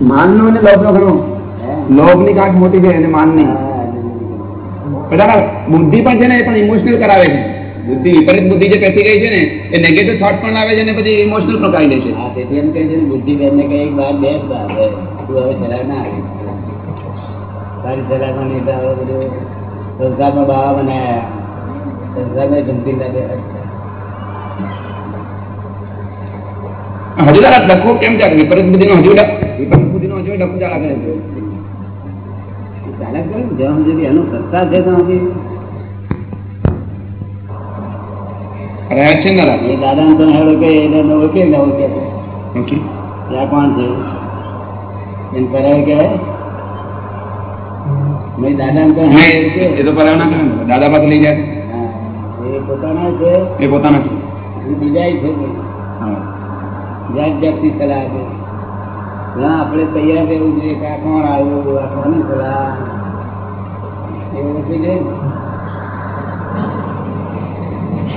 માનનો અને લોભનો ખરો? લોભની કાંક મોટી છે અને માનની બરાબર? બુદ્ધિ પણ છે ને એ પણ ઇમોશનલ કરાવે છે. બુદ્ધિ વિપરીત બુદ્ધિ જે પેસી ગઈ છે ને એ નેગેટિવ થોટ પણ આવે છે અને પછી ઇમોશનલ પણ કરાવી દે છે. હા, તેથી એમ કહે છે ને બુદ્ધિ બેનને કહે એક બાર બે તું હવે ચલાવ ના આવી તારી નહીં તો હવે બધું સંસારમાં બાવા બનાયા. સંસારમાં જમતી લાગે. હજુ દાદા ડખો કેમ ચાલે વિપરીત બુદ્ધિનો હજુ વિપરીત બુદ્ધિ નો હજુ ડખો કરે ચાલે કરે ને જ્યાં સુધી એનું સત્તા છે ત્યાં સુધી રહે છે ને દાદા એ દાદાને તો હેડો કે એને ન ઓળખે ન ઓળખે ત્યાં કોણ છે? કે એ તો ના કરે દાદા પાસે લઈ જાય. હા, એ પોતાના છે. એ પોતાના છે. બીજા છે. જાત જાતની સલાહ આપે ના આપણે તૈયાર રહેવું જોઈએ કે આ કોણ આવ્યું આ કોની સલાહ એવું નથી જોઈએ ને.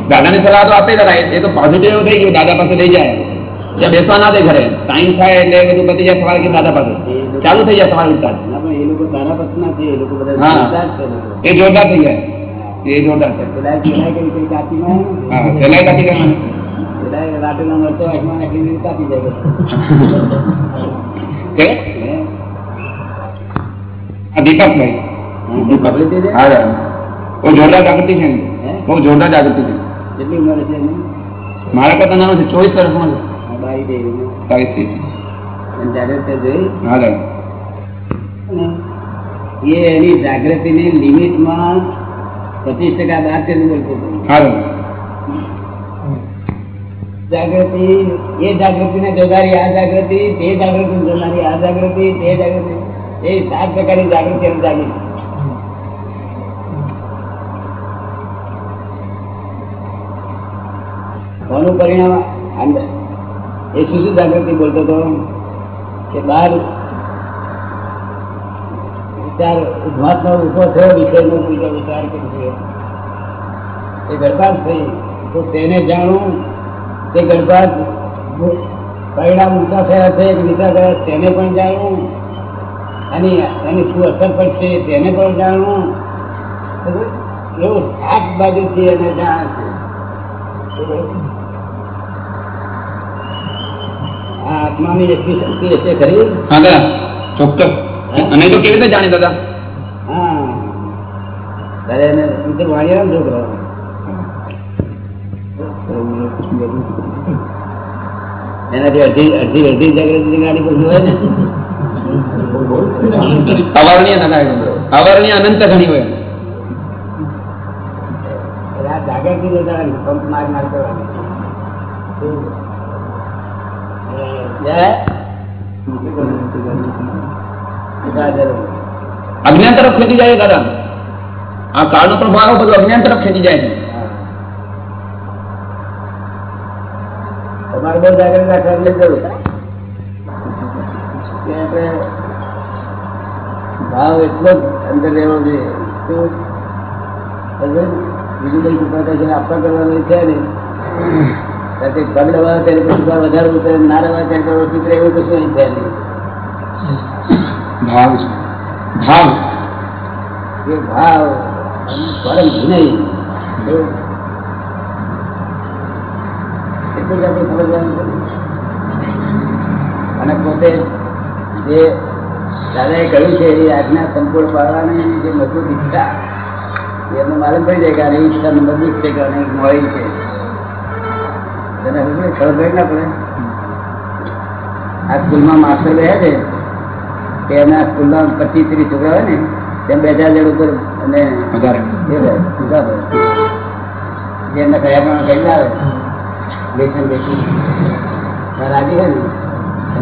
દાદાની સલાહ તો આપે દાદા એ તો પોઝિટિવ થઈ ગયું દાદા પાસે લઈ જાય ત્યાં બેસવા ના દે ઘરે ટાઈમ થાય એટલે બધું પતી જાય સવારે કે દાદા પાસે ચાલુ થઈ જાય સવારે ઉઠતા જ. ના પણ એ લોકો તારા પસના છે એ લોકો બધા હા. જોરદાર છે એ લોકો. એ જોરદાર થઈ જાય એ જોરદાર છે પેલા પેલા કઈ કઈ કાપીમાં આવ્યું હા ને? સહેલાઈ કાઢી કરવાની પેલા રાટેલા હાથમાં નાખીને કાપી જાય કે? હે? દીપકભાઈ હા, તે પકડી દેજે. હા દાદા બહુ જોરદાર જાગૃતિ છે બહુ જોરદાર જાગૃતિ છે. કેટલી ઉંમર છે મારા કરતા નાનો છે ચોવીસ વર્ષનો છે. થઈ છે જાગૃતિ જોઈ? હા એ એની જાગૃતિની લિમિટમાં પચીસ ટકા બાદ કરીને બોલતો હતો. હા. જાગૃતિ, એ જાગૃતિને જોનારી આ જાગૃતિ, તે જાગૃતિ જોનારી આ જાગૃતિ, તે જાગૃતિ, એ સાત પ્રકારની જાગૃતિ એમ જાગી કોનું પરિણામ અંદર એ શું શું જાગૃતિ બોલતો હતો? કે બહાર વિચાર મહાત્મા ઊભો થયો, વિષયનો બીજો વિચાર કે એ ગરબાર થઈ, તો તેને જાણવું તે ગણપાત પરિણામ ઊંચા થયા છે કે નીચા થયા તેને પણ જાણવું. અને એની શું અસર પડશે તેને પણ જાણવું. એવું સાત બાજુથી એને જાણ છે. આત્માની એટલી શક્તિ હશે ખરી? હા દાદા. ચોક્કસ. અને તો કેવી રીતે જાણી દાદા? હા. ત્યારે એને વાણી છોકરો. એનાથી અડધી અડધી અડધી જાગૃતિ ગાડી પર જોવાય ને? અવર્ણીય. અવર્ણીય અનંત ઘણી હોય. જાગૃતિ પંપ માર માર. અજ્ઞાન તરફ ખેંચી જાય આ દાદા આ કાળનો પ્રભાવ બધું અજ્ઞાન તરફ ખેંચી જાય છે તમારે બહુ જાગૃત રાખવાની જરૂર આપણે ભાવ એટલો જ અંદર રહેવો જોઈએ? બીજું કઈ કૃપા આપવા કરવાનું છે ને કે પગ દબાવે ત્યારે કૃપા વધારે ઉતરે ના દબાવે ત્યારે ઓછું એવું કશું અહીં છે નહીં. ભાવ ભાવ. એ ભાવ પરમ નહીં. અને પોતે જે દાદાએ કહ્યું છે એ આજ્ઞા સંપૂર્ણ પાડવાની જે મજબૂત ઈચ્છા એમને માલુમ પડી જાય કે આની ઈચ્છા મજબૂત છે કે આની મળી છે. તેને હવે ખબર પડી ના પડે? આ સ્કૂલમાં માસ્ટર રહ્યા છે કે એના સ્કૂલમાં પચીસ ત્રીસ છોકરા હોય ને તેમ બે હજાર જણ ઉપર અને એ રહે ઊભા જે એમને કયા પણ કઈ આવે. બેસન બેસી રાજી હોય ને?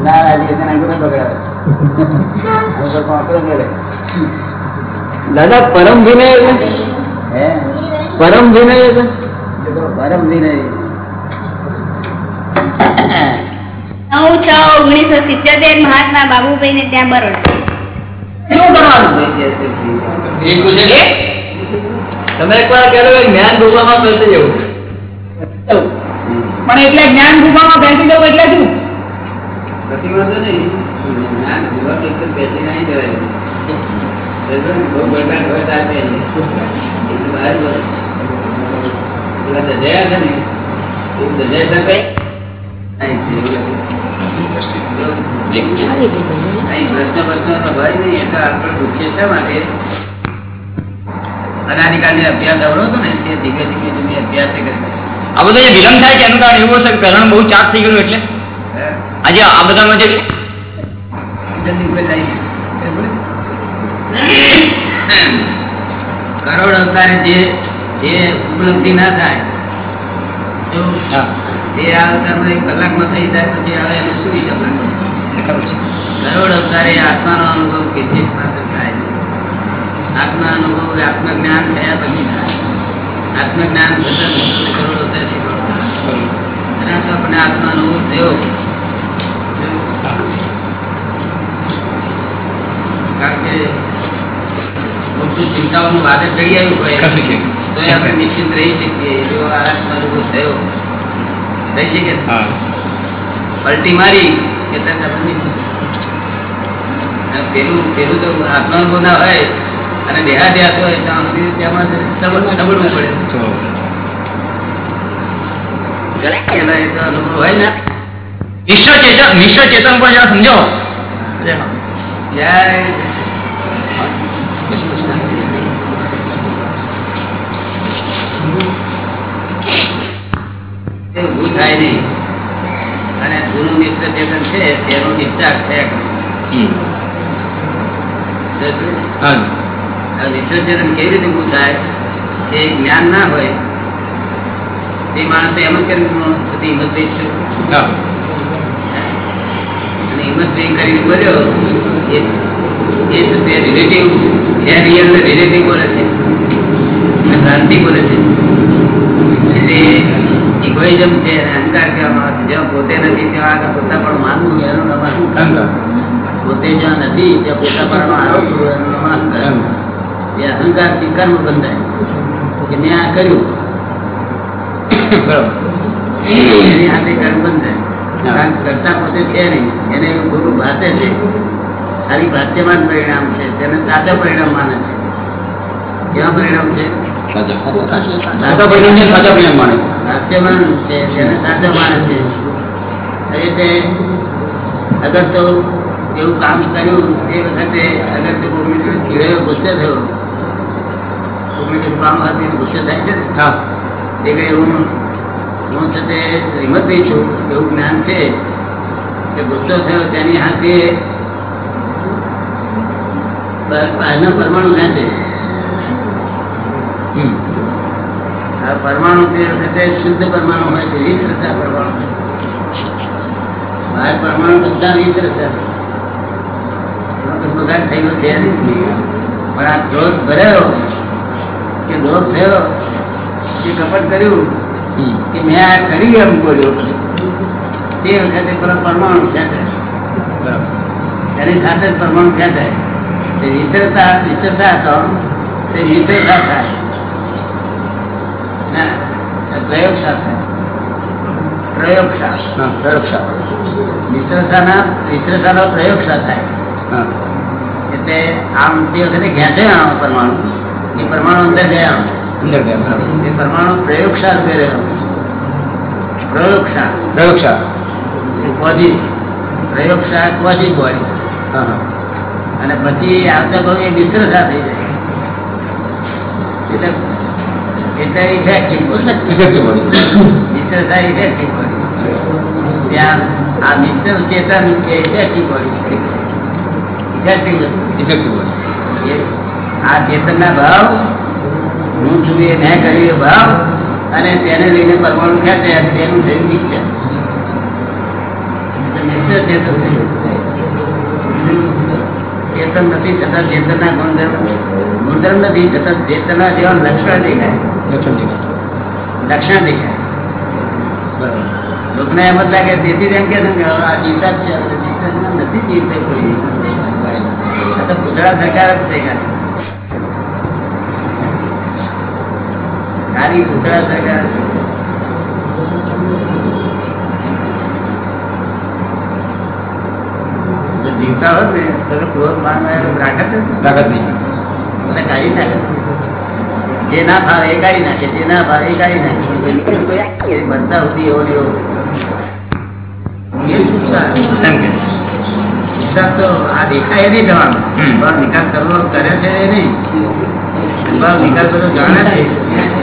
ના રાજી એટલે આગળ બગડાવે દાદા પરમ વિનય હે? પરમ વિનય પરમ વિનય નવ છ ઓગણીસો સિત્યોતેર મહાત્મા બાબુભાઈ ને ત્યાં બરોડ. શું કરવાનું તમે એકવાર કહેલો કે જ્ઞાન ભોગવામાં બેસી જવું. પણ એટલે જ્ઞાન ગુફામાં બેસી જવું એટલે શું? નહીં. જ્ઞાન જીવન બેસી નહીં જવાય બરાબર ને? અભ્યાસ અવરો હતો ને તે ધીમે ધીમે ધીમે અભ્યાસ કરે આ બધો જે વિલંબ થાય છે એનું કારણ એવું હશે કે પહેલાનું બહુ ચાર્જ થઈ ગયું એટલે? આજે આ બધામાં જે. કરોડ અવતારે જે જે ઉપલબ્ધિ ના થાય જો તે આ અવતારમાં એક કલાકમાં થઈ જાય પછી હવે એનું શું? કરોડ અવતારે આત્માનો અનુભવ કેટલી માત્ર થાય. આત્મા અનુભવ એ આત્મજ્ઞાન થયા પછી થાય. આત્મજ્ઞાન કરોડ તો આપણે આત્મા અનુભવ થયો કારણ કે મોટું ચિંતાઓનું વાદળ ચડી આવ્યું હોય તો આપણે નિશ્ચિત રહી શકીએ જો આત્મા અનુભવ થયો થઈ શકે પલટી મારી કે તરત પેલું પેલું તો આત્માનુભવ ના હોય અને દેહાદ્યાસ હોય ત્યાં સુધી તેમાં પડે અને જૂનું મિશ્ર ચેતન છે તેનો discharge થયા ચેતન કેવી રીતે પૂછાય એ જ્ઞાન ના હોય તે માણસે એમ જ કરી હિંમત થઈ છે. અને હિંમત નહીં કરીને બોલ્યો એ તે રિલેટિવ એ રિયલ રિલેટિવ બોલે છે. ભ્રાંતિ બોલે છે. એટલે ઇગોઇઝમ છે અહંકાર કહેવામાં આવે છે. જ્યાં પોતે નથી ત્યાં આગળ પોતા પણ માનવું એનું નામ. પોતે જ્યાં નથી ત્યાં પોતા પણ કરવો એનું નામ. એ અહંકાર સ્વીકારવું બંધાય કે મેં આ કર્યું. બરાબર. એની હાથે કર્મ બંધાય હા. કારણ કે કરતા પોતે છે નહીં. એને એવું ભાષે છે. ખાલી ભાષ્યમાન પરિણામ છે. તેને સાચા પરિણામ માને છે. કેવા પરિણામ છે? સાચા પરિણામને સાચા પરિણામ માને. ભાષ્યમાન છે. તેને સાચા માને છે. એટલે અગર તો એવું કામ કર્યું એ વખતે અગર તો ચીડાયો ગુસ્સે થયો હતી ગુસ્સે થાય છે ને? હા. તે હું હું છે તે હિંમતભાઈ છું એવું જ્ઞાન છે કે ગુસ્સો થયો તેની હાથે બહારના પરમાણુ હમ. આ પરમાણુ તે વખતે શુદ્ધ પરમાણુ હોય છે વીસ રસા પરમાણુ. બહાર પરમાણુ બધા વીસ રસા બગાડ થયેલો છે પણ આ ક્રોધ ભરાયો કે લોભ થયો કે કપટ કર્યું કે મેં આ કરી એમ બોલ્યો. તે વખતે પેલો પરમાણુ ખેંચાય. એની સાથે પરમાણુ ખેંચાય. તે વિચરતા વિચરતા હતો. તે વિચરતા થાય. ના એ પ્રયોગશા થાય પ્રયોગશા હા પ્રયોગશા વિસ્તરતાના વિસ્તરતાનો પ્રયોગશા થાય. એટલે આમ તે વખતે ઘેંચે આ પરમાણુ. એ પરમાણુ અંદર ગયા. અંદર ગયા એ પરમાણુ પ્રયોગશા રૂપે રહ્યો પ્રયોગશા પ્રયોગશા કોજી પ્રયોગશા કોજી બોડી અને પછી આવતા ભાવ એ મિશ્રતા થઈ જાય. એટલે એટલે ઇફેક્ટિવ ઇફેક્ટિવ ઇફેક્ટિવ બોડી ત્યાં આ મિશ્ર ચેતન એ effective body effective effective body એ આ ચેતનના ભાવ હું છું એ મેં કર્યું એ ભાવ અને તેને લઈને પરમાણુ ખેંચે અને તેનું થયું નિશ્ચય એટલે નિશ્ચય ચેતન થયું. ચેતન નથી છતાં ચેતનના ગુણધર્મ ગુણધર્મ નથી છતાં ચેતનના જેવા લક્ષણ દેખાય લક્ષણ દેખાય લક્ષણ દેખાય બરાબર. લોકોને એમ જ લાગે તેથી જ એમ કે છે કે આ ચિંતા જ છે આપણે ચિંતા નથી ચિંતા કોઈ આ તો ગુજરાત સરકાર જ છે ખાલી. ગુજરાત સરકાર. છે. હોત ને તો ક્રોધ માન રાખત જ. નહીં. મને કાઢી નાખે જે ના ફાવે એ કાઢી નાખે જે ના ફાવે એ કાઢી નાખે. પણ કોઈ કોઈ એ બધા સુધી એવો એવો પુરુષાર્થ તો આ દેખાય નહીં હમ. પણ નિકાલ કરવો કરે છે એ નહીં. નિકાલ બધો જાણે છે.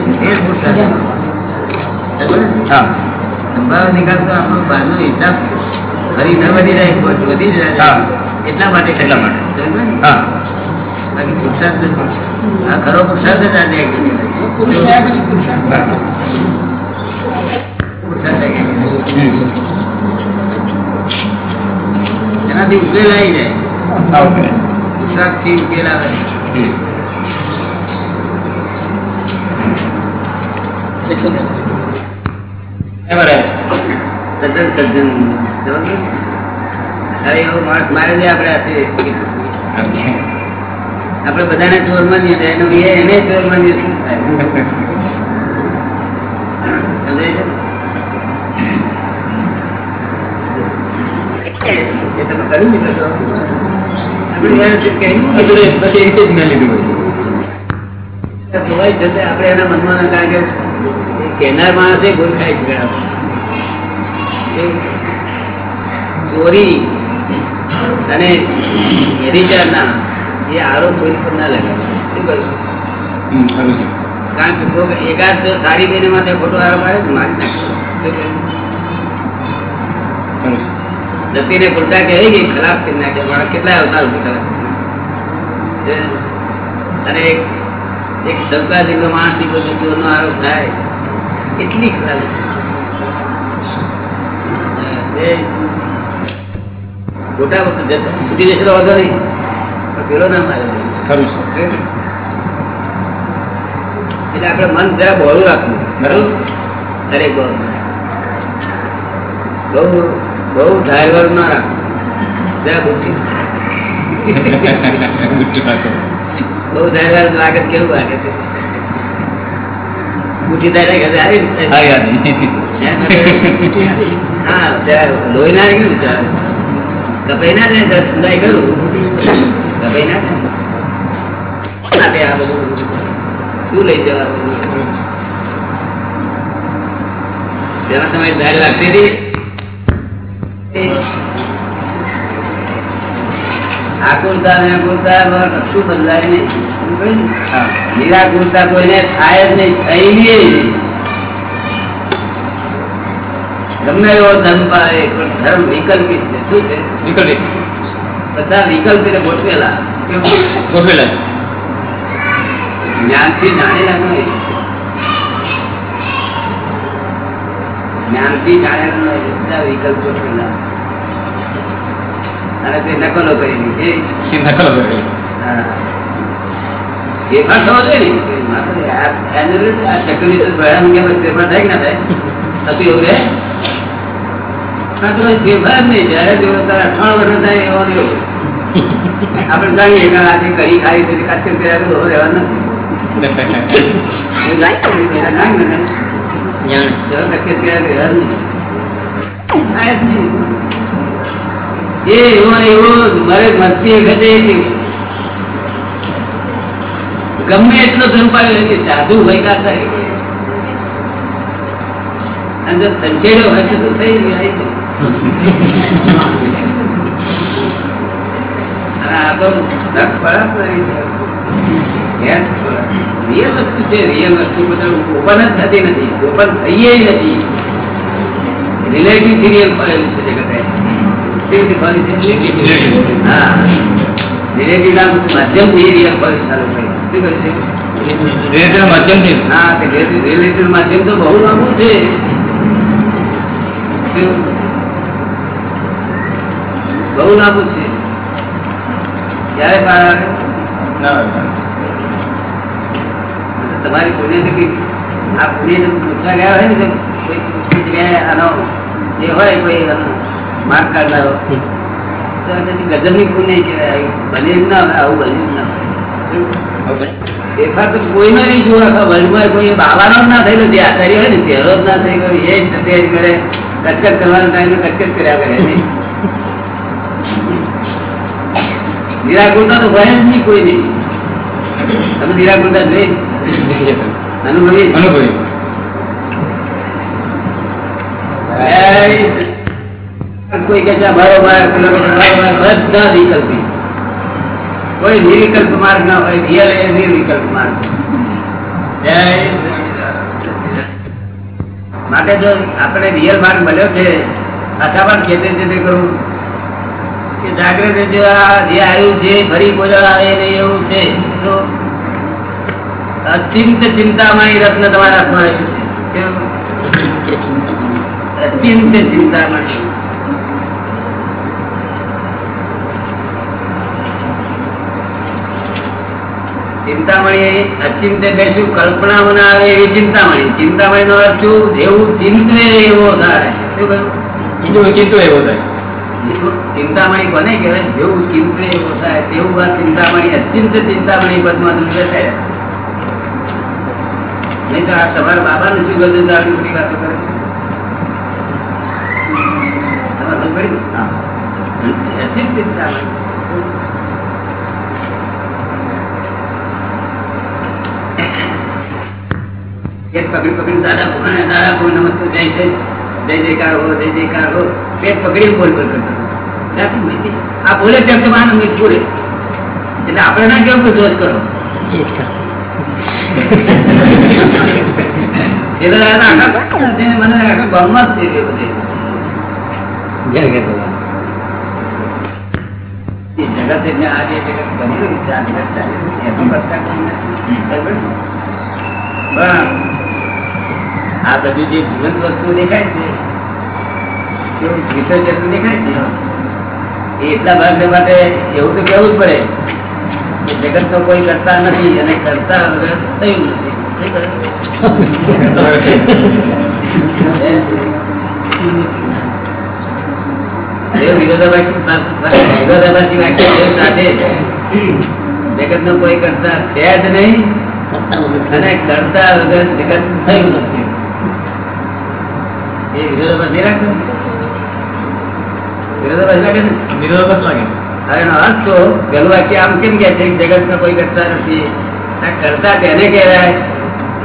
નિકાલ તો આપણો બહારનો હિસાબ ફરી ન વધી જાય વધી જ જાય. એટલા માટે એટલા માટે. સમજ્યો ને? હા. બાકી પુરુષાર્થ આ ખરો પુરુષાર્થ જ આજે બરાબર. પુરુષાર્થ આજે. હમ. એનાથી ઉકેલ આવી જાય. આવું થી ઉકેલ આવે. હમ. બરાબર. સજ્જન સજ્જન સમજ્યો? હવે એવો માણસ મારે છે આપણે હાથે. આપણે બધાને ચોર માનીએ છીએ એનું એ એને ચોર માનીએ શું થાય સમજાય છે? એ તમે કર્યું ને તો આપણે વ્યવસ્થિત કહ્યું. પછી પછી એ રીતે જ મેં લીધું બધું. ખોવાઈ જશે આપણે એના મનમાં ના કારણ કે એ માણસ ભૂલ ખાય છે ચોરી અને વ્યભિચારના એ આરોપ કોઈ પર ના લગાવે. શું છે. કારણ કે એકાદ સારી બેને માટે ખોટો આરોપ આવે તો મારી નાખે. નથી ને ખરું કે જતીને ખોટા કહે કે ખરાબ કરી નાખે. મારા કેટલાય અવતાર કરે. અને એક એક જેટલો માણસ કોઈ આરોપ થાય એટલી ખોટા વખત છૂટી જશે તો વાંધો નહીં. પેલો ના મારે. ખરું છે. એટલે આપણે મન જરા બહોળું રાખવું. બરાબર. દરેક બાબત બહુ બહુ ધારવાર ના રાખવું. જરા બુદ્ધિ. ગુસ્સો રાખો. બહુ ધારવાર લાગે કેવું લાગે છે? બુદ્ધિ ધારે કે આવી હા, યાદ નહીં. હા જરા લોહી ના ગયું કપાઈ ના જાય સુધાઈ ગયું. કપાઈ ના જાય. કોણ આપે આ બધું શું લઈ જવાનું? તેના સમય ધાર લાગતી હતી? આકુરતા ને અકુરતા કશું બદલાય નહીં. નિરાકુરતા કોઈને થાય જ નહીં થઈ ગમે એવો ધર્મ પાડે ધર્મ વિકલ્પિત છે શું છે વિકલ્પિત. બધા વિકલ્પિત ગોઠવેલા? ગોઠવેલા. જ્ઞાનથી જાણેલા નહીં જ્ઞાનથી જાણેલા નહીં બધા વિકલ્પ ગોઠવેલા અને તે નકલો છે. શી નકલો કરે. ને. આ ચકલી તો ભયાનક કેમ ફેરફાર થાય ના એવું રહે? એ. આપણે જાણીએ કે આજે કરી ખાઈ છે કર્યા તો નથી. એ એવો એવો મારે મરતી વખતે ગમે એટલો ધર્મ પાડ્યો સાધુ હોય કે આચાર્ય હોય. અને જો સંચેડ્યો હોય તો થઈ ગયું? આ તો નખ છે. વસ્તુ છે રિયલ વસ્તુ બધા ઓપન જ થતી નથી ઓપન થઈએ નથી રિલેટિવ સિરિયલ પડેલું છે જગતે કેવી રીતે છે. હા. રિલેટિવ માધ્યમથી રિયલ ફરી ચાલુ થઈ શું કહે છે? રેડિયોના માધ્યમથી. હા તે રિલેટિવ માધ્યમ તો બહુ લાંબુ છે. બહુ લાંબુ છે. ક્યારે ના, તમારી પુણ્યથી આ પુણ્ય પૂછવા ગયા હોય ને કોઈ આનો જે હોય કોઈ માર્ક કાઢનારો પુણ્ય કહેવાય બને જ ના આવું બન્યું જ ના ફેરફાર તો કોઈનો નહીં જોવા આખા કોઈ બાવાનો ના થયેલો જે આચાર્ય હોય ને તેનો જ ના થઈ ગયો એ જ સત્ય કરે. કચકચ કરવાનો ટાઈમ કચકચ કર્યા કરે નિરાકુરતા તો ભય જ નહીં કોઈ નહીં. તમે નિરાકુરતા જોઈ? અનુભવી? અનુભવી. કોઈ કે છે મારો માર્ગ બધા વિકલ્પી કોઈ નિર્વિકલ્પ માર્ગ ના હોય રિયલ એ નિર્વિકલ્પ માર્ગ માટે જો આપણે રિયલ માર્ગ મળ્યો છે આશા પણ ખેતે ખેતે કરવું કે જાગૃત જે આ જે આવ્યું છે ફરી બોલા આવે નહીં એવું છે. તો અત્યંત ચિંતામણી રત્ન તમારા હાથમાં આવ્યું છે. અત્યંત ચિંતામણી ચિંતામણી અચિંતે બેસું કલ્પના ના આવે એવી ચિંતામણી. ચિંતામણી નો અર્થ શું? જેવું ચિંતવે એવો થાય શું કહ્યું? ચિંતવે એવો થાય. ચિંતામણી કોને કહેવાય? જેવું ચિંતવે એવો થાય. તેવું આ ચિંતામણી અત્યંત ચિંતામણી પદમાં તું બેસાય નહીં તો આ તમારા બાબાનું શું ગયું આવી બધી વાતો કરે? અત્યંત ચિંતામણી. પેટ પકડી પકડી દાદા ભગવાન દાદા ભગવાન નમસ્તે જય જય જય જયકાર હો જય જયકાર હો. પેટ પકડી બોલ બોલ કરતો આ બોલે તેમ તો અમૃત બોલે એટલે આપણે ના કેવું કરો? મને આખા ગામમાં જ છે એ બધે. ઘેર ઘેર બધા. એ જગત એટલે આ જે જગત બની રહ્યું છે, આ જગત ચાલી રહ્યું છે, એમાં કરતા બરાબર? પણ આ બધું જે જીવંત વસ્તુ દેખાય છે વિસર્જન દેખાય છે એટલા માટે એવું તો કેવું જ પડે કે જગત તો કોઈ કરતા નથી અને કરતા વગર થયું નથી. જગત નો કોઈ કરતા છે જ નહીં અને કરતા વગર જગત થયું નથી. એ વિરોધાભાસી રાખો વિરોધાભાસી લાગે ને વિરોધાભાસ લાગે હવે એનો અર્થ તો પેલું વાક્ય આમ કેમ કે છે જગત નો કોઈ કરતા નથી આ કરતા તેને કહેવાય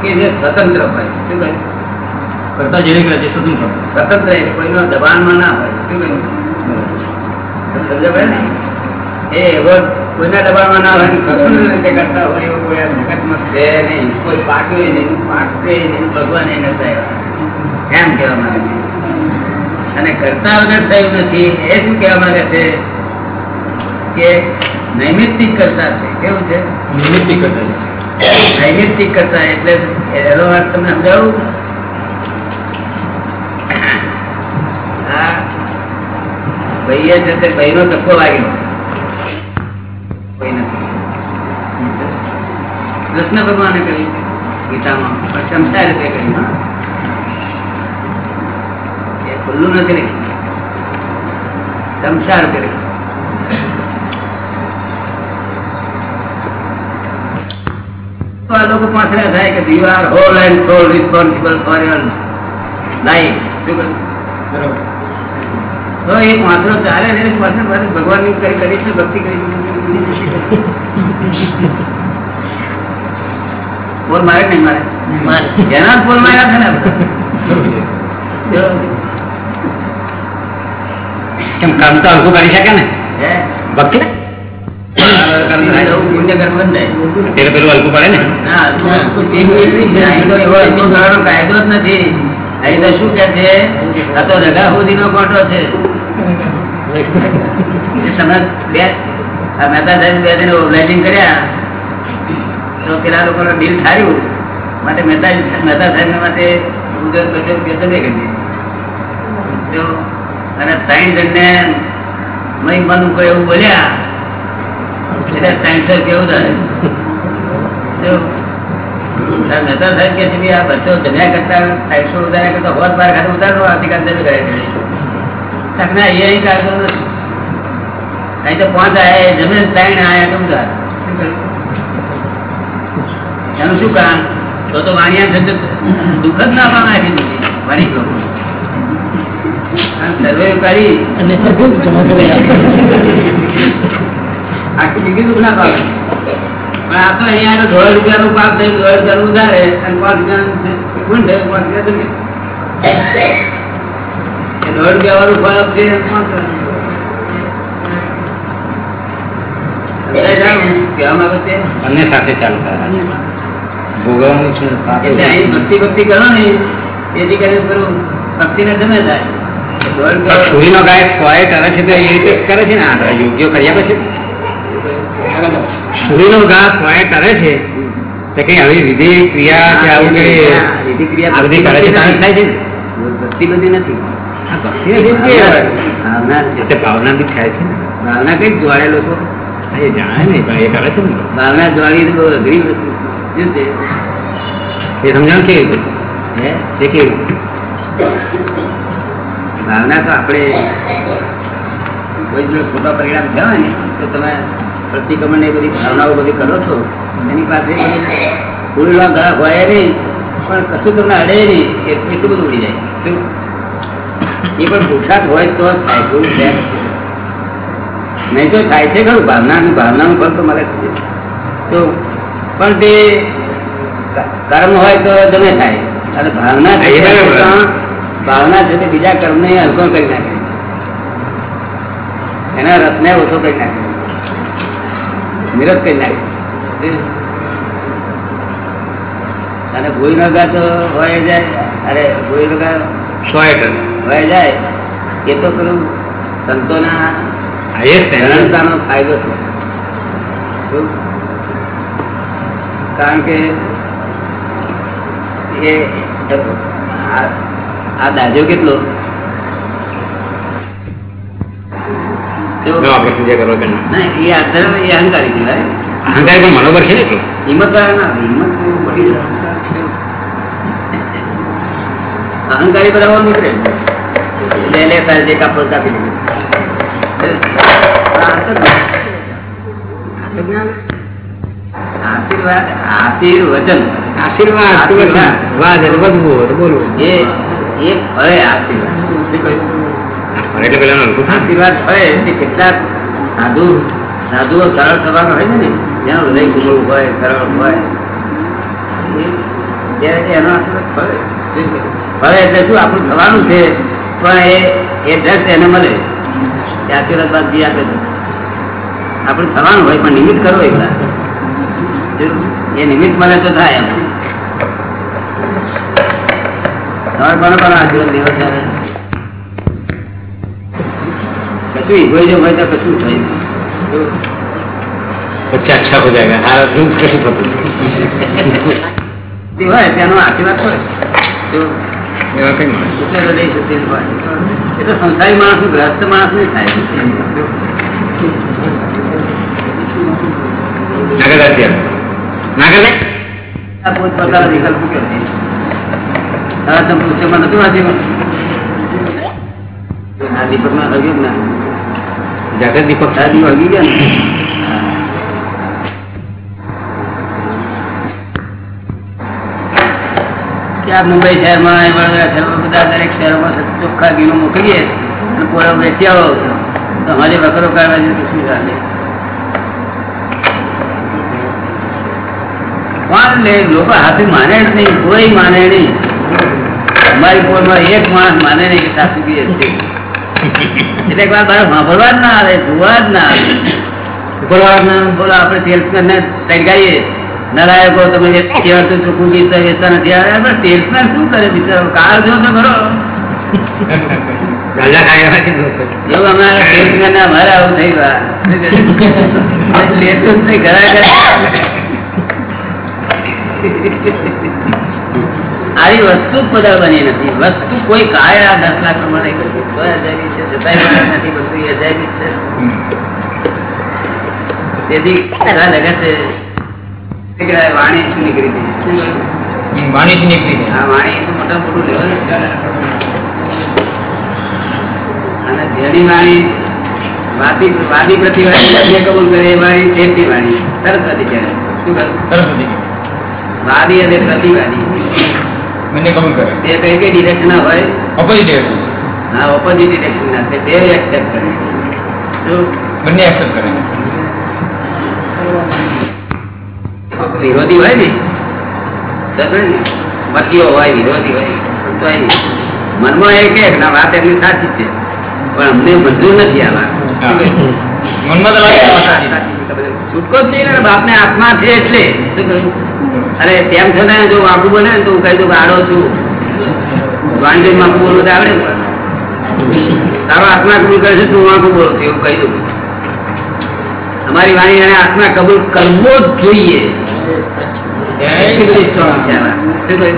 કે જે સ્વતંત્ર હોય શું કહે કરતા જેને કરે છે સ્વતંત્ર સ્વતંત્ર એટલે કોઈનો દબાણમાં ના હોય શું કહ્યું તમે સમજો પડે ને એ એવો કોઈના દબાણમાં ના હોય ને સ્વતંત્ર રીતે કરતા હોય એવો કોઈ આ જગતમાં છે નહીં કોઈ પાક્યું નહીં પાકશે નહીં ભગવાન એ નતા એવા. એમ કેવા માંગે છે? અને કરતા વગર થયું નથી એ શું કેવા માંગે છે? કે નૈમિત્તિક કરતા છે. કેવું છે? નિમિત્તિક કરતા છે. નૈમિત્તિક કરતા એટલે એનો અર્થ તમને સમજાવું? આ ભાઈએ છે તે ભાઈનો ધક્કો વાગ્યો કોઈ નથી. કૃષ્ણ ભગવાને કહ્યું ગીતામાં પણ સંસાર રીતે કહ્યું ખુલ્લું નથી રૂપે આ લોકો પાછળ થાય કે you are whole and sole responsible for your life તો એક માત્ર ચાલે ને પાછળ પાછળ ભગવાનની કરી કરી છે ભક્તિ કરી બોલ મારે નહીં મારે? એના બોલ માર્યા છે ને કેમ કામ તો હલકું કરી શકે ને? ભક્તિ કર્મ. પેલું હલકું પડે ને? ના, કાયદો જ નથી. અહીં તો શું કે છે? આ તો રગા સુધીનો કોટો છે. એ તમે બે મહેતા સાહેબ બે દિન ઓવરલાઇટિંગ કર્યા. તો પેલા લોકોનું બિલ થાર્યું માટે મહેતા મહેતા સાહેબ માટે અને ત્રણ જણને મય મન કોઈ એવું બોલ્યા, એટલે ત્રણસો કેવું થાય? મહેતા સાહેબ કે છે કરતા ઉધાર્યા કરતા હોત બાર ખાતે ઉતારો આવતીકાલ તમે એ અહીં તો પાંચ આયા, એ જમે ત્રણ આયા, તો ઉધાર શું કારણ? તો તો વાણિયા દુઃખ જ ના પામે આપી દીધી વાણિક લોકો સર્વે કરી. અને સગું જમા કર્યા જિંદગી દુઃખ ના પામે. પણ આ તો અહીંયા આગળ દોઢ રૂપિયાનું પાપ થઈ દોઢ રૂપિયાનું ઉધારે અને પાંચ રૂપિયાનું ગુણ થયું પાંચ રૂપિયા. દુઃખ દોઢ રૂપિયા વાળું ફળ આપશે અને પાંચ સમજાય છે આમ? કહેવા માંગે છે? બંને સાથે ચાલુ થાય. ભોગવવાનું છે ભક્તિ ભક્તિ કરો ને તેથી કરીને ભક્તિ ને ગમે થાય દોઢ નો ગાય સ્વાય કરે છે તો એ રીતે કરે છે ને? આ યોગ્ય કર્યા પછી? સુરી નો ઘા સ્વાય કરે છે? તો કઈ આવી વિધિ ક્રિયા કે આવું કઈ વિધિ ક્રિયા બધી કરે છે? થાય છે ભક્તિ બધી નથી. ભાવના બી થાય છે ને? ભાવના કઈ જોડેલો છો એ જાણે નહીં પણ એ કરે છે ને? ભાવના જોડી બહુ અઘરી વસ્તુ એ સમજાણ કેવી? એ કેવી રીતે? ભાવના તો આપણે કોઈ જો ખોટા પરિણામ થયા ને તો તમે પ્રતિક્રમણ એ બધી ભાવનાઓ બધી કરો છો. એની પાસે ફૂલના ઘા હોય નહીં પણ કશું તમને અડે નહીં એટલું બધું ઉડી જાય. એ પણ પુરસાદ હોય તો જ થાય કોઈ છે. નહીં તો થાય છે ખરું ભાવનાનું ભાવનાનું ફળ તો મળે છે. તો પણ તે કર્મ હોય તો તમે થાય અને ભાવના ભાવના છે તે બીજા કર્મને હલકો કરી નાખે. એના રસને ઓછો કરી નાખે. નિરસ કરી નાખે. અને ભૂલ નગા તો હોય જાય અરે ભૂલ નગા હોય જાય એ તો પેલું સંતોના ના ફાયદો છે. કારણ કે એ આ- દાજો કેટલો? અહંકારી બધા નીકળે લે લે જે કાપડ કાપી આશીર્વાદ આશીર્વચન. આશીર્વાદ આશીર્વાદ. વાદ એટલે વધવું હોય તો બોલવું. એ એ ફળે આશીર્વાદ. એટલે પેલા આશીર્વાદ કેટલાક સાધુ સાધુઓ સરળ સ્વભાવના હોય ને જેનું હૃદય હોય સરળ હોય એનો આશીર્વાદ એટલે શું? આપણું થવાનું છે પણ એ એ દ્રષ્ટ એને મળે. એ આશીર્વાદ બાદ જે આપે છે. આપણું થવાનું હોય પણ નિમિત્ત કરો એકલા. એ નિમિત્ત મળે તો થાય એમ. તમારે કોને કોને આશીર્વાદ છે? કશું ઇગોઇઝમ હોય તો કશું થાય બચ્ચા અચ્છા હો જાયગા હા દુઃખ કશું થતું હોય તેનો આશીર્વાદ હોય એવા કઈ મળે? એટલે હૃદય શુદ્ધિ હોય. એ તો સંસારી માણસ ગ્રસ્ત માણસ થાય. નાગર અત્યારે નાગર પોતપોતાના વિકલ્પ કરે હવે તમે પુસ્તકમાં નતું વાંચ્યું આ દીપકમાં હગ્યું ના. જાગૃત દીપક આ હગી ગયા ને. મુંબઈ શહેરમાં વડોદરા શહેરમાં બધા દરેક શહેરોમાં ચોખ્ખા ગીરો મોકલીએ અને પોળો વેચી આવો. તો અમારે વકરો કાઢવા જેવું શું ચાલે કોણ લે લોકો હાથે માને જ નહીં કોઈ માને નહીં. અમારી પોળમાં એક માણસ માને નહીં કે સાસુ બી એટલે એક વાર સાંભળવા જ ના આવે જોવા જ ના આવે. ઉપરવાળાને બોલો આપણે સેલ્સમેન ને ટકાઈએ નલાયકો તમે કહેવાતું ચોખ્ખું ગીત વેચતા નથી આવે. સેલ્સમેન શું કરે બિચારો? કાર જો તો ખરો. એવું અમારા અમારે આવું થઈ ગયા લેતું નહીં ઘરે ઘરે. આવી વસ્તુ બધા બની નથી. વસ્તુ કોઈ કાય આ દસ લાખ પ્રમાણે કરી તો અજાયબી છે જતાય નથી બધું અજાયબી છે. તેથી ખરા જગતે શું વાણી શું નીકળી હતી શું નીકળી જાય. વાણી તો મોટા મોટું લેવલ અને જેની વાણી વાદી વાદી પ્રતિવાદી કબૂલ કરે એ વાણી વાણી. સરસ્વતી કહેવાય. શું વાદી અને પ્રતિવાદી. બંને કમ કરે બે કઈ કઈ ડિરેક્શન ના હોય. ઓપોઝિટ હા ઓપોઝિટ ડિરેક્શન ના છે. બે એક્સેપ્ટ કરે. બંને એક્સેપ્ટ કરે. વિરોધી હોય ને મતીઓ હોય વિરોધી હોય તો મનમાં એ કે ના વાત એમની સાચી છે. પણ અમને મંજૂર નથી આ વાત મનમાં તો. છૂટકો જ નહીં ને બાપને આત્મા છે એટલે. શું કહ્યું? અરે તેમ છતાં જો વાંકું બને તો હું કહી દઉં આડો છું. વાંચનમાં બોલવું તો આવડે તારો આત્મા કબૂલ કરે છે, તું વાંકું બોલો છું, એવું કહી દઉં. અમારી વાણી એને આત્મા કબૂલ કરવો જ જોઈએ. બધી?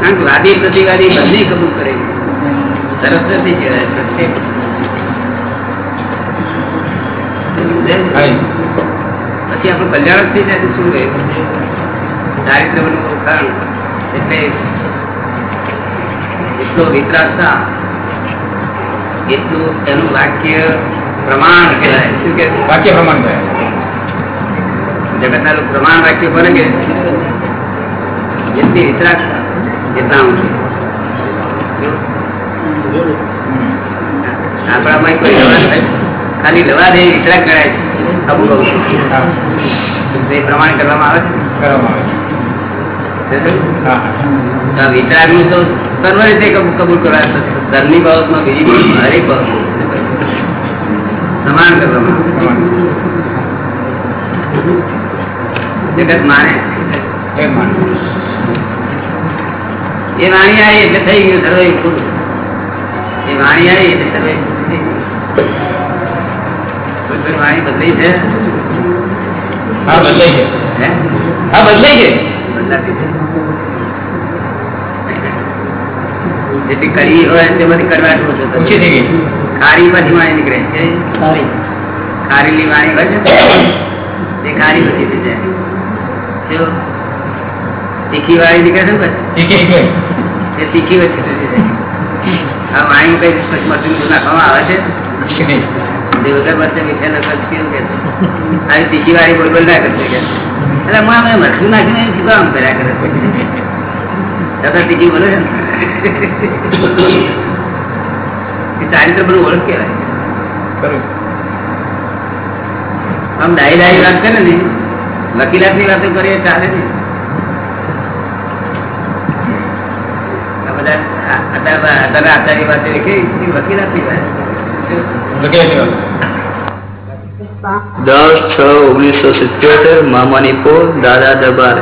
કારણ કે વાદી પ્રતિવાદી બંને કબૂલ કરે સરસ નથી કહેવાય પ્રત્યેક. પછી આપણું કલ્યાણ થઈ જાય શું રહ્યું ચારિત્રનું ઓળખાણ એટલે એટલો વિતરાગતા એટલું એનું વાક્ય પ્રમાણ કહેવાય. શું કે વાક્ય પ્રમાણ કહેવાય. જગતના પ્રમાણ વાક્ય બને કે જેટલી વિતરાગતા એટલા ઊંચું આપણામાં કોઈ. ખાલી લવા દે વિતરાગ ગણાય છે. અમુક અમુક. હા. તે પ્રમાણ કરવામાં આવે છે. વિતરાગનું તો સર્વ રીતે કબૂલ ધર્મની બાબતમાં બીજી હરેક બાબત સમાન કરવામાં. જગત માને. એ એ વાણી આવી એટલે થઈ ગયું સર્વે એ વાણી આવી એટલે સર્વે વાણી બદલી છે? હા બદલાઈ ગઈ હા? બદલાઈ છે. જેટલી કરી હોય. ઓછી થઈ ગઈ. ખારી પછી વાણી નીકળે છે. ખારીની વાણી હોય છે તે ખારી પછી થઈ જાય. તીખી વાળી નીકળે છે પછી એ તીખી વચ્ચે થઈ જાય. આ વાણી કઈ મીઠું નાખવામાં આવે છે? છે નહીં. તે વગર મરચું મીઠા નાખવા કેવું કે આવી તીખી વાળી બોલ બોલ ના કરશે કે એટલે હું અમે મરચું નાખીને શું કામ કર્યા કરે દાદા તીખી બોલે છે ને ચારિત્ર બધું ઓળખ કહેવાય આમ ડાઈ ડાઈ વાત કરે ને વકીલાતની વાતો કરીએ ચાલે ને બધા અત્યારે આચાર્ય વાતો વકીલાતની વાત વગેરે વાત. દસ છ ઓગણીસો સિત્યોતેર, મામાની પો દાદા દબાર.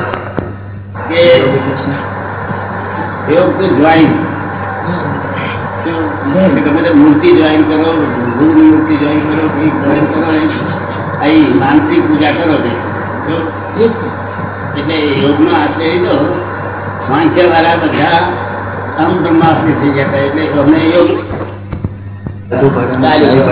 મૂર્તિ જોઈન અહીં માનસિક પૂજા કરો એટલે યોગનો આશ્રય તો વાંચ્યા વાળા બધા અમ બ્રહ્માસ્મી થઈ જતા, એટલે અમને યોગ આગળ વલ્લી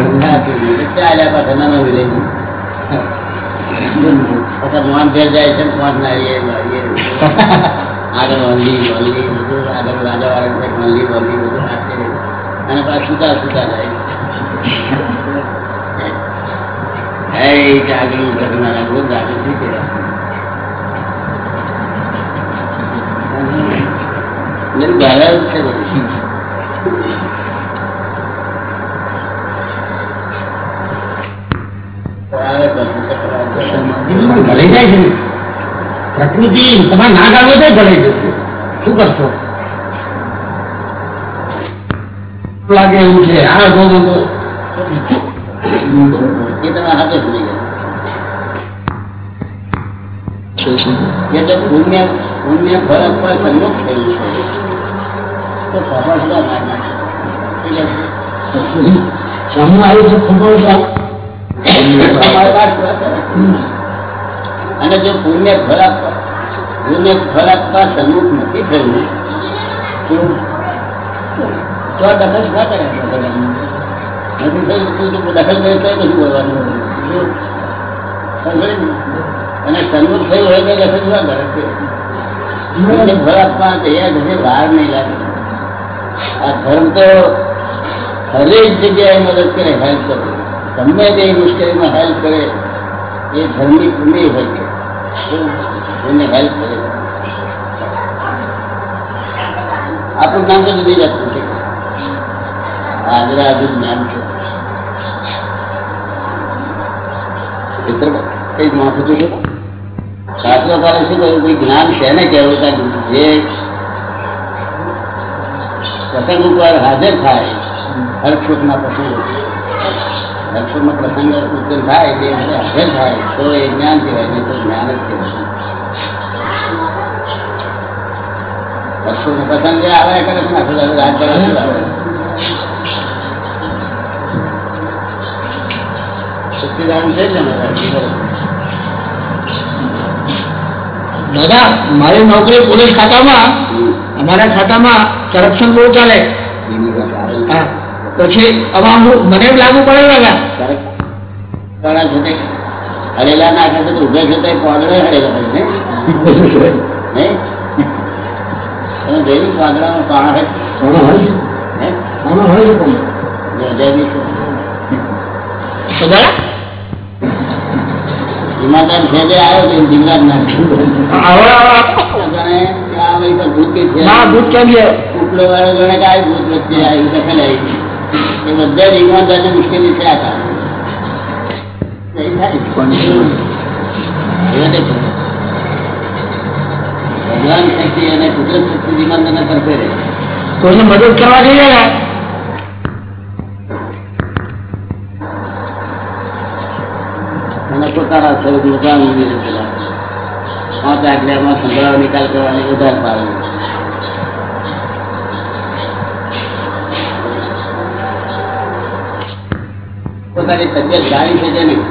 વલ્લી બધું આગળ રાજા વાળા વલ્લી વલ્લી બધું હાથે. અને પાછું સુતા સુતા જાય. હે જાગૃત કરનારા બહુ જાગૃત થઈ ગયા બેલેન્સ છે બધું. ચક્કર જાય છે પ્રકૃતિ તમારે ના ગાળો તો ભલે જશે. શું કરશો? લાગે એવું છે આ જો જો. એ તમે હાથે ભૂલી ગયા. એટલે પુણ્ય પુણ્ય ફળ આપવા સંયોગ થયું છે. તો ખબર શું ના નાખે? સામે આવ્યું છે ખબર. અને જો પુણ્ય આપવા પુણ્ય આપવા સન્મુખ નથી થયું, તો દખલ ના કરે નથી થયું દખલ કરે તો નથી બોલવાનું? અને સન્મુખ થયું હોય તો દખલ ના કરે છે. આપવા તૈયાર થશે વાર નહીં લાગે. આ ધર્મ તો હરેક જગ્યાએ મદદ કરે હેલ્પ કરે. ગમે તે મુશ્કેલીમાં હેલ્પ કરે, એ ધર્મની પુણ્ય હોય. છે એને હેલ્પ કરે આપણું નામ તો જુદી જાતનું છે આજરા હજુ જ્ઞાન છે ચિત્ર કઈ માથું જોયું શાસ્ત્રકારે શું કહ્યું કે જ્ઞાન તેને કહેવું કે જે પ્રસંગ ઉપર હાજર થાય હરક્ષુખના પ્રસંગ હરક્ષુખનો પ્રસંગ ઉત્પન્ન થાય તે અભ્યાસ થાય તો એ જ્ઞાન કહેવાય નહીં તો જ્ઞાન જ કહેવાય. હરક્ષુખનો પ્રસંગ જે આવે કરે છે ને આખો રાત દાડો શું આવે. સચ્ચિદાનંદ છે જ ને અમારા. દાદા મારી નોકરી પોલીસ ખાતામાં અમારા ખાતામાં કરપ્શન બહુ ચાલે. આવે. હા. પછી આમાં મને લાગુ પડે દાદા. વાળા છે તે. ઉભે છે પાંદડે હોય? તમે જોયું પાંદડામાં પાણા હોય આવ્યો તો હવે પર ભૂત ના ભૂત કેમ ઉપલો વાળો જાણે કે આ ભૂત વચ્ચે આવી દખલ આવી એ બધા જ ઈમાનદારને મુશ્કેલી છે આ કામ નહીં થાય એવા દેખો. ભગવાન શક્તિ અને કુદરત શક્તિ ઈમાનદારને કરશે રહે કોઈને મદદ કરવા જઈએ ને અને પોતાના સ્વરૂપ મુકામ ઊભી રહેલા પાંચ આજ્ઞામાં સંભળાવ નિકાલ કરવાની વધારે પાડે પોતાની તબિયત સારી છે નહીં?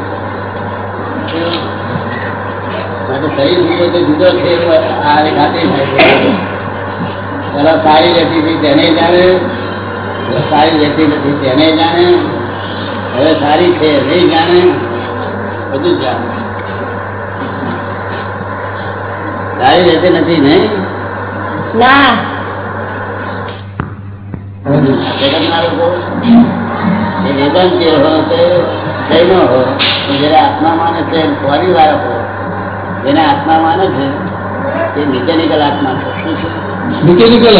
શરીર જુદો તો જુદો છે આ ખાતરી થાય છે. સારી રહેતી હતી તેને જાણે. સારી રહેતી નથી તેને જાણે. હવે સારી છે નહીં જાણે. બધું જાણે. સારી રહેતી નથી નહીં ના. જગતના લોકો એ જે હોય તે જૈનો હોય જેને આત્મા. માને છે ફોરી વાળક હોય જેને આત્મા માને છે તે મિકેનિકલ આત્મા છે શું? છે મિકેનિકલ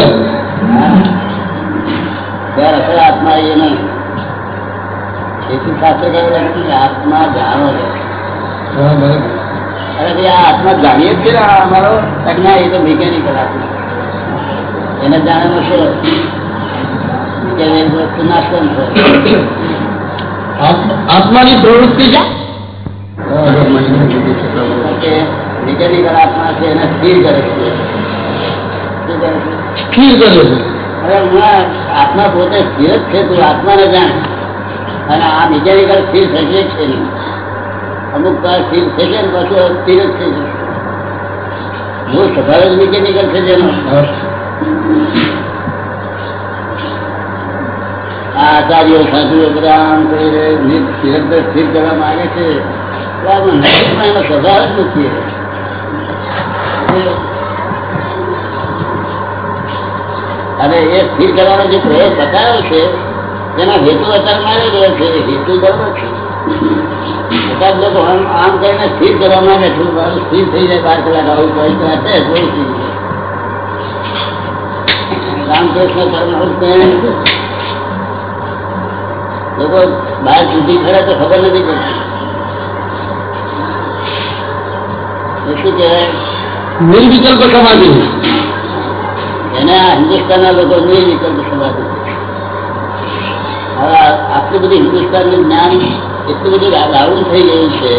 ત્યારે અસર આત્મા એ નહીં આત્મા જાણો છે અરે આ આત્મા જાણીએ છીએ ને અમારો પ્રજ્ઞા એ તો મિકેનિકલ આત્મા એને નાશવંત છે આત્માની પ્રવૃત્તિ છે? આત્મા છે એને સ્થિર કરે છે. સ્થિર કરે છે. આત્મા પોતે સ્થિર જ છે તું આત્માને જાણ. અને આ મિકેનિકલ સ્થિર થશે જ છે અમુક સ્થિર થશે ને પાછું સ્થિર જ છે બહુ સ્વભાવ જ મિકેનિકલ છે જેનો. આચાર્યો સાધુઓ સ્થિર કરવા માંગે છે. અને એ સ્થિર કરવાનો જે પ્રયોગ બતાવ્યો છે તેના હેતુ અત્યારે મારી છે. હેતુ બરોબર છે. આમ આમ કરીને સ્થિર કરવા માંગે છે. સ્થિર થઈ જાય બાર કલાક, આવું કોઈ કલાક છે બહુ સ્થિર છે. રામકૃષ્ણ લોકો બહાર સુધી ખરા તો ખબર નથી પડતી. શું કહેવાય? નિર્વિકલ્પ સમાધિ. એને આ હિન્દુસ્તાનના લોકો નિર્વિકલ્પ સમાધિ. હવે આટલું બધું હિન્દુસ્તાનનું જ્ઞાન એટલું બધું રાઉન્ડ થઈ ગયું છે.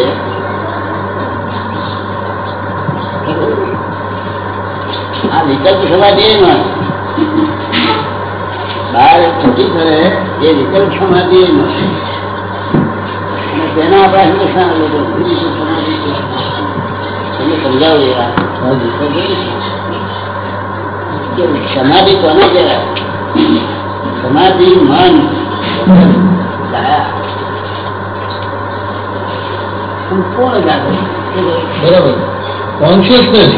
આ વિકલ્પ સમાધિ એ ન બહાર છૂટી કરે એ વિકલ્પ સમાધિ નથી. અને તેના આપણા હિન્દુસ્તાન લોકો સમાધિ. તમે સમજાવો સમાધિ કોને કહેવાય? સમાધિ મન. સંપૂર્ણ જાગૃતિ. બરાબર. કોન્શિયસનેસ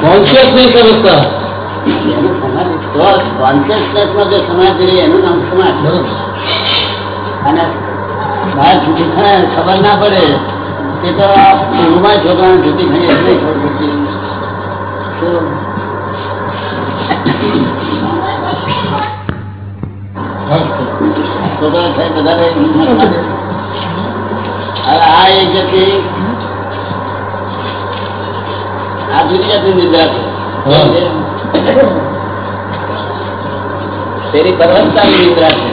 કોન્શિયસનેસ અવસ્થા. ખબર ના પડે તે તો આ ઊંઘમાં છોકરાને જુદી થઈ છોકરા આ એક જતી જુદી નિદ્રા છે. તેરી પરવસ્તાની નિદ્રા છે.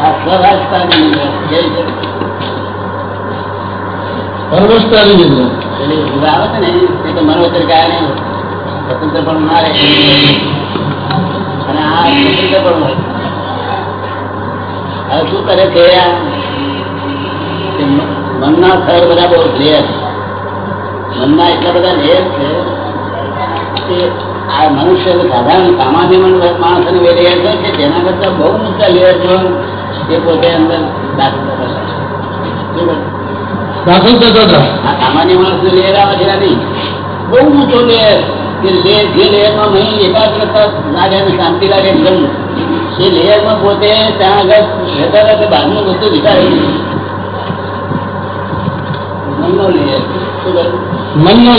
આ સ્વરાજતાની નિદ્રા છે. છે? પરવસ્તાની નિદ્રા. પેલી ઊંઘ આવે છે ને એ તો મનોચર ગયા નહીં સ્વતંત્ર પણ ના રહે અને આ સ્વતંત્ર પણ હોય. હવે શું કરે છે મનના થર બધા બહુ ઝેર મનના એટલા બધા ઝેર છે કે આ મનુષ્ય સાધારણ સામાન્ય મન માણસને વેરી લેયર છે તેના કરતા બહુ મોટા લેયર જો એ પોતે અંદર દાખલ? દાખલ થતા હતા. આ સામાન્ય માણસ નો લેયર આવે છે નહીં બહુ મોટો લેયર કે જે લેયરમાં નહીં એકાગ્રતા લાગે અને શાંતિ લાગે એકદમ એ લેયરમાં પોતે ત્યાં આગળ રહેતા રહેતા બહારનું વિચારે મનનો લેયર મનનો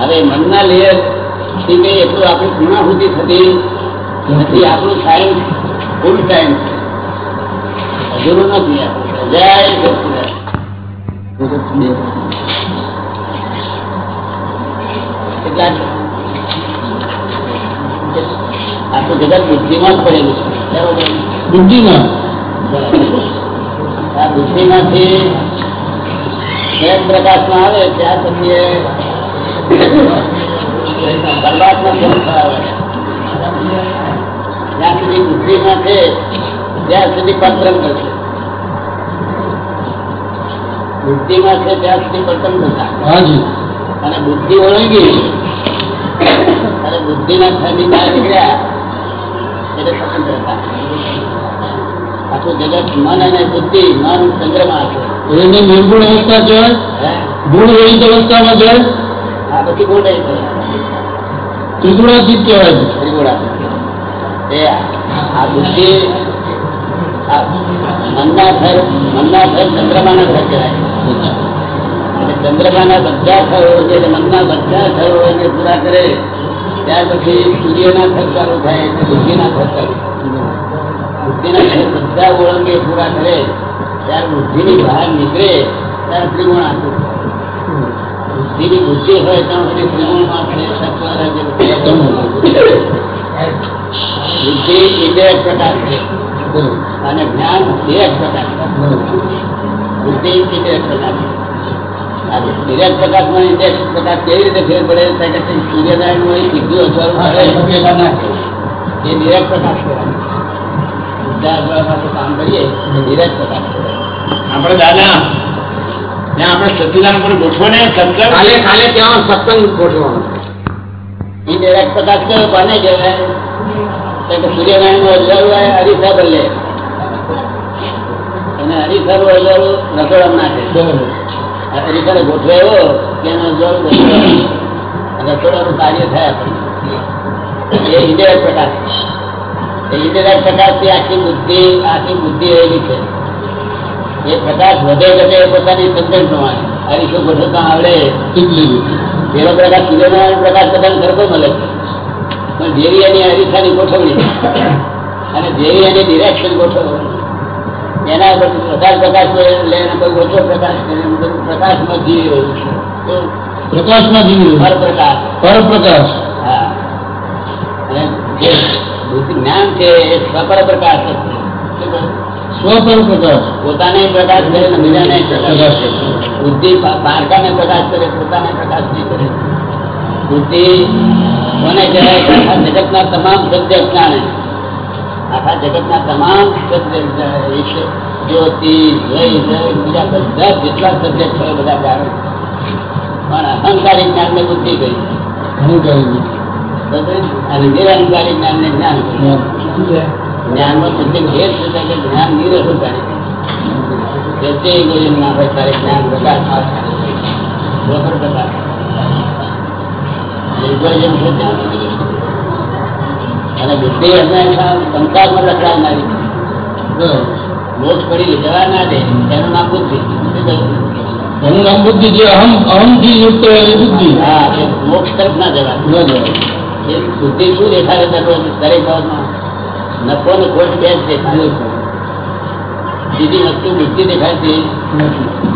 હવે મનના લેયરથી કઈ એટલું આપણી પૂર્ણાહુતિ થતી નથી આપણું સાયન્સ ફૂલ ટાઈમ છે અધૂરું નથી આપણું. જય સચિદાનંદ. કેટલાક આખું જગત બુદ્ધિમાં જ પડેલું છે. બરોબર? બુદ્ધિમાં? આ બુદ્ધિમાંથી સ્વયં પ્રકાશમાં આવે ત્યાં પછી એ પરમાત્મા સ્વરૂપ આવે જ્યાં સુધી બુદ્ધિમાં છે ત્યાં સુધી પરતંત્ર છે બુદ્ધિમાં છે ત્યાં સુધી પરતંત્રતા હાજી. અને બુદ્ધિ ઓળંગી અને બુદ્ધિના થરની બહાર નીકળ્યા. એટલે સ્વતંત્રતા આખું જગત મન અને બુદ્ધિ મન ચંદ્રમાં છે. એની નિર્ગુણ અવસ્થા છે? ગુણ રહિત અવસ્થામાં આ પછી ગુણ રહી ગયો. ત્રિગુણાતીત કહેવાય છે. ત્રિગુણા. એ આ બુદ્ધિ આ મનના થર મનના થર ચંદ્રમાના થર કહેવાય અને ચંદ્રમાના બધા થરો જે મનના બધા થરો એને પૂરા કરે ત્યાર પછી સૂર્યના થર ચાલુ થાય એટલે બુદ્ધિના થર ચાલુ થાય. બુદ્ધિના થર બધા ઓળંગે પૂરા કરે ત્યારે બુદ્ધિની બહાર નીકળે ત્યારે ત્રિગુણ બુદ્ધિની બુદ્ધિ હોય ત્યાં સુધી ત્રિગુણમાં છે સત્વ રજ બુદ્ધિ ઇન્દ્રિય પ્રકાશ છે. અને જ્ઞાન પ્રકાશ છે. બુદ્ધિ ઇન્દ્રિય પ્રકાશ પ્રકાર વિવેક પ્રકાશમાં કેવી રીતે ફેર પડે કે સૂર્યનારાયણ અહીં સીધું અજવાળું એ વિવેક પ્રકાશ કહેવાય. અજવાળામાં કામ કરીએ એ પ્રકાશ કહેવાય. આપણે દાદા આપણે સતીદાન પર ગોઠવો ને સત્સંગ કાલે કાલે ત્યાં સત્સંગ ગોઠવાનો પ્રકાશ કયો કોને કહેવાય? સૂર્યનારાયણનું આ હરીસા બદલે. અને હરીસરું અજવાળું રસોડામાં નાખે. હરીસરે ગોઠવે એવો કે એનું રસોડાનું કાર્ય થાય એ ઇન્દ્રિય પ્રકાશ. પ્રકાશથી આખી બુદ્ધિ આખી બુદ્ધિ રહેલી છે. એ પ્રકાશ વધે ઘટે એ પોતાની સંતન પ્રમાણે. હરીસો ગોઠવતા આવડે ચીજલી જ. પ્રકાશ સૂર્યનારાયણ પ્રકાશ બધાને સરખો મળે. છે પણ જેવી એની અરીસાની ગોઠવણી. અને જેવી એની ડિરેક્શન ગોઠવણી એના ઉપર પ્રકાશ પ્રકાશ લઈને કોઈ ઓછો પ્રકાશ પ્રકાશમાં જીવી રહ્યું છે. પ્રકાશમાં જીવી રહ્યું. પરપ્રકાશ. પરપ્રકાશ. હા. અને જે જ્ઞાન છે એ સ્વપર પ્રકાશ જ છે. કહ્યું? પ્રકાશ પોતાને પ્રકાશ કરે ને બીજાને પ્રકાશ કરે. બુદ્ધિ બાળકાને પ્રકાશ કરે પોતાને પ્રકાશ નહીં કરે. બુદ્ધિ કોને કહેવાય? જગતના તમામ સત્ય જ્ઞાને. આખા જગતના તમામ સત્ય જ્યોતિ જય બીજા બધા જેટલા સબ્જેક્ટ છે બધા જાણે પણ અહંકારી જ્ઞાનને બુદ્ધિ ગઈ અહંકારી? અને નિરહંકારી જ્ઞાનને જ્ઞાન કહ્યું. જ્ઞાનમાં બુદ્ધિ ભેદ છે કે જ્ઞાન નિરહંકારી જે કોઈ ના હોય ત્યારે જ્ઞાન પ્રકાશમાં જ પ્રકાશ. અને બુદ્ધિ સંસારમાં છે. બરોબર પડી જવા ના દે નામ બુદ્ધિ. એનું નામ બુદ્ધિ જે અહમ અહમથી યુક્ત હોય બુદ્ધિ. હા એ મોક્ષ તરફ ના જવા એ બુદ્ધિ શું દેખાડે દરેક બાબતમાં નફો ને ખોટ બે જ દેખાડે બીજી વસ્તુ બુદ્ધિ દેખાડતી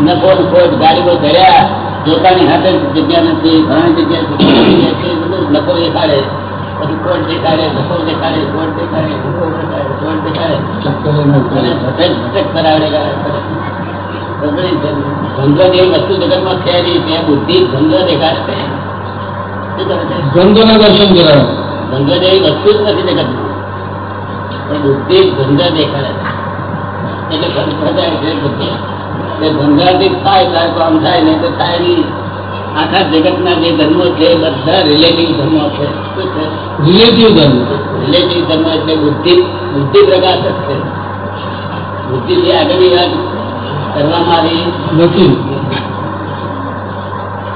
નફો ને ખોટ ગાડીમાં ધર્યા જોતાની હાથે જ જગ્યા નથી ઘણી જગ્યા છે ઘણી જગ્યા છે બધું નફો દેખાડે પછી કોટ દેખાડે નફો દેખાડે કોટ દેખાડે નફો દેખાડે કોટ દેખાડે અને ભટક ભટક કરાવડે ગગડી છે. ધંધો જેવી વસ્તુ જગતમાં છે નહીં ત્યાં બુદ્ધિ ધંધો દેખાડે છે શું કરે છે ગંધોના દર્શન કરાવે ધંધો જેવી વસ્તુ જ નથી જગતમાં પણ બુદ્ધિ ગંગા દેખાડે છે. એટલે છે બુદ્ધિ. એ ધંધાથી થાય ત્યારે તો આમ થાય નહીં તો થાય નહીં. આખા જગતના જે ધર્મો છે એ બધા રિલેટિવ ધર્મો છે. શું છે? રિલેટિવ ધર્મ. રિલેટિવ ધર્મ એટલે બુદ્ધિ. બુદ્ધિ પ્રકાશક છે. બુદ્ધિ જે આગળની વાત કરવામાં આવી. નથી.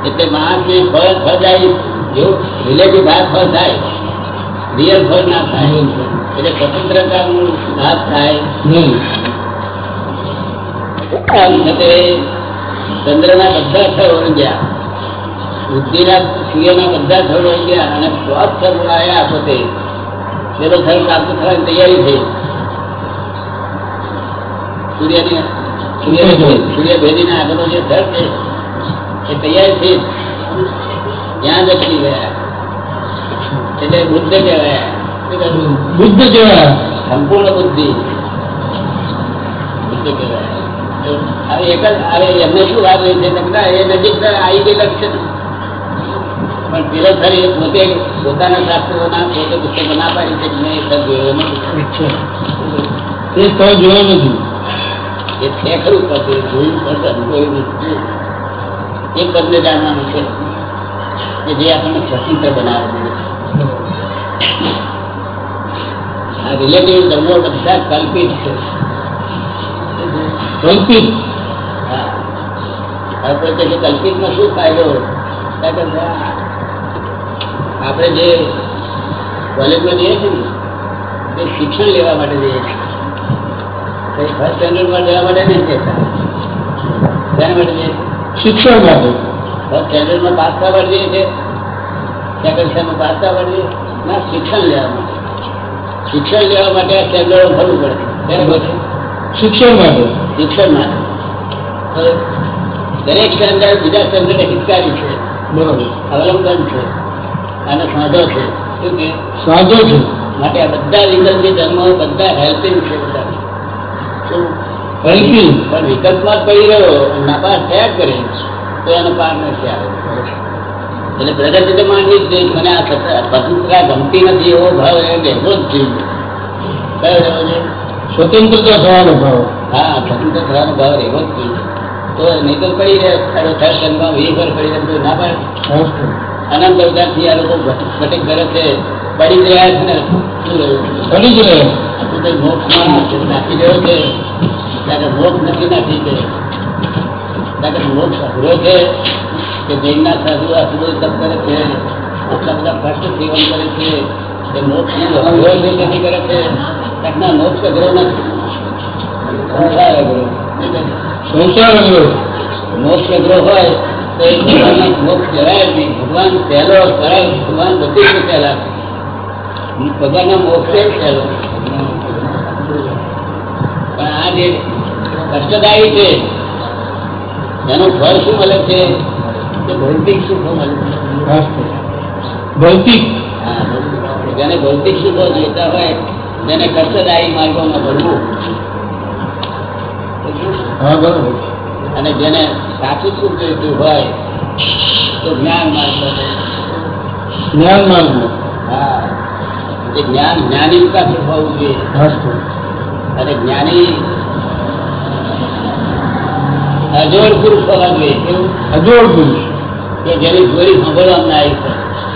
એટલે માણસને ફળ ફળ જાય એવું રિલેટિવ ભાગ ફળ થાય. રિયલ ફળ ના થાય. એટલે સ્વતંત્રતાનું લાભ થાય. નહીં આમ છતે ચંદ્રના બધા સ્થળ વળી ગયા. બુદ્ધિના સૂર્યના બધા સ્થળ વળી અને સ્વાદ સ્થળ આવ્યા પોતે. પેલો સ્થળ પ્રાપ્ત થવાની તૈયારી થઈ. સૂર્યની સૂર્ય સૂર્ય ભેદીના આગળનો જે સ્થળ છે એ તૈયારી થઈ. ત્યાં જ ગયા. એટલે બુદ્ધ કહેવાય. બુદ્ધ કહેવાય. સંપૂર્ણ બુદ્ધિ. બુદ્ધ કહેવાય. હવે એક જ હવે એમને શું વાત હોય છે? એ નજીક તો આવી ગયેલા છે. પણ પોતે પોતાના શાસ્ત્રોના પોતે પુસ્તકો ના પાડી છે મેં એ જોયો નથી. એ સ્થળ જોયો નથી. એ છે ખરું પદ જોયું પદ અનુભવ્યું નથી. એ પદને જાણવાનું છે. કે જે આપણને સ્વતંત્ર બનાવે છે. આ રિલેટિવ ધર્મો બધા કલ્પિત છે કલ્પિત હા. હવે કોઈ કહે છે કલ્પિતમાં શું ફાયદો કારણ કે આપણે જે કોલેજમાં જઈએ છીએ ને તે શિક્ષણ લેવા માટે જઈએ છીએ. કઈ ફર્સ્ટ સ્ટેન્ડર્ડમાં જવા માટે નહીં જતા શેના માટે જઈએ છીએ? શિક્ષણ માટે. ફર્સ્ટ સ્ટેન્ડર્ડમાં પાસ થવા માટે જઈએ છીએ. સેકન્ડ સ્ટેન્ડર્ડમાં પાસ થવા માટે જઈએ ના શિક્ષણ લેવા માટે. શિક્ષણ લેવા માટે સ્ટેન્ડર્ડો ભરવું પડે. શિક્ષણ માટે શિક્ષણ માટે દરેક સ્ટેન્ડર્ડ બીજા સ્ટેન્ડર્ડ હિતકારી છે. બરોબર. અવલંબન છે. અને સાધો છે. શું કે? સાધો છે. માટે આ બધા વિકલ્પી ધર્મો બધા હેલ્પિંગ છે બધા શું? હેલ્પિંગ. પણ વિકલ્પમાં જ પડી રહ્યો નાપાસ થયા કરે. તો એનો પાર નથી આવે એટલે પ્રગતિ તો માનવી જ જોઈએ મને આ સ્વતંત્રતા ગમતી નથી એવો ભાવ એ બેઠો જ જોઈએ સ્વતંત્રતા થવાનો ભાવ. હા સ્વતંત્ર થવાનો ભાવ એવો જ જોઈએ તો નહીં તો પડી રહે તારો થર્ડ જન્મ વીસ પડી રહે ના પડે. અનંત અવતારથી આ લોકો ઘટક કરે છે. પડી જ રહ્યા છે ને પડી જ રહ્યો. તું કઈ મોક્ષમાં નાખી રહ્યો છે. ત્યારે મોક્ષ નથી નાખી છે ત્યારે મોક્ષ અઘરો છે. કે જૈનના સાધુ આ બધું તપ કરે છે આટલા બધા કષ્ટ સેવન કરે છે એ મોક્ષ અઘરો છે તેથી કરે છે ના મોક્ષ અઘરો નથી. સંસાર અઘરો સંસાર અઘરો મોક્ષ અઘરો હોય તો એ મોક્ષ જરાય નહીં. ભગવાન પહેલો સરળ ભગવાન બધી રીતે પહેલા ભગવાનનો મોક્ષ પહેલો. પણ આ જે કષ્ટદાયી છે એનું ફળ શું મળે છે? ભૌતિક સુખો મળે છે. ખાસ તો. ભૌતિક. જેને ભૌતિક સુખો જોઈતા હોય તેને કષ્ટદાયી માર્ગોમાં ભરવું. અને જેને સાચું સુખ જોઈતું હોય તો જ્ઞાન માર્ગ જ્ઞાન માર્ગ હા. એ જ્ઞાન જ્ઞાની પાસે હોવું જોઈએ. અને જ્ઞાની અજોડ પુરુષ હોવા જોઈએ. કેવું? અજોડ પુરુષ. કે જેની જોડી સાંભળવામાં આવી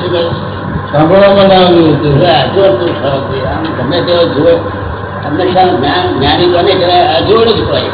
કહ્યું? સાંભળવામાં ના આવ્યું હતું અજોડ પુરુષ હોવા જોઈએ આમ ગમે તેવો જોડ હંમેશા જ્ઞાન જ્ઞાની બને ત્યારે અજોડ જ હોય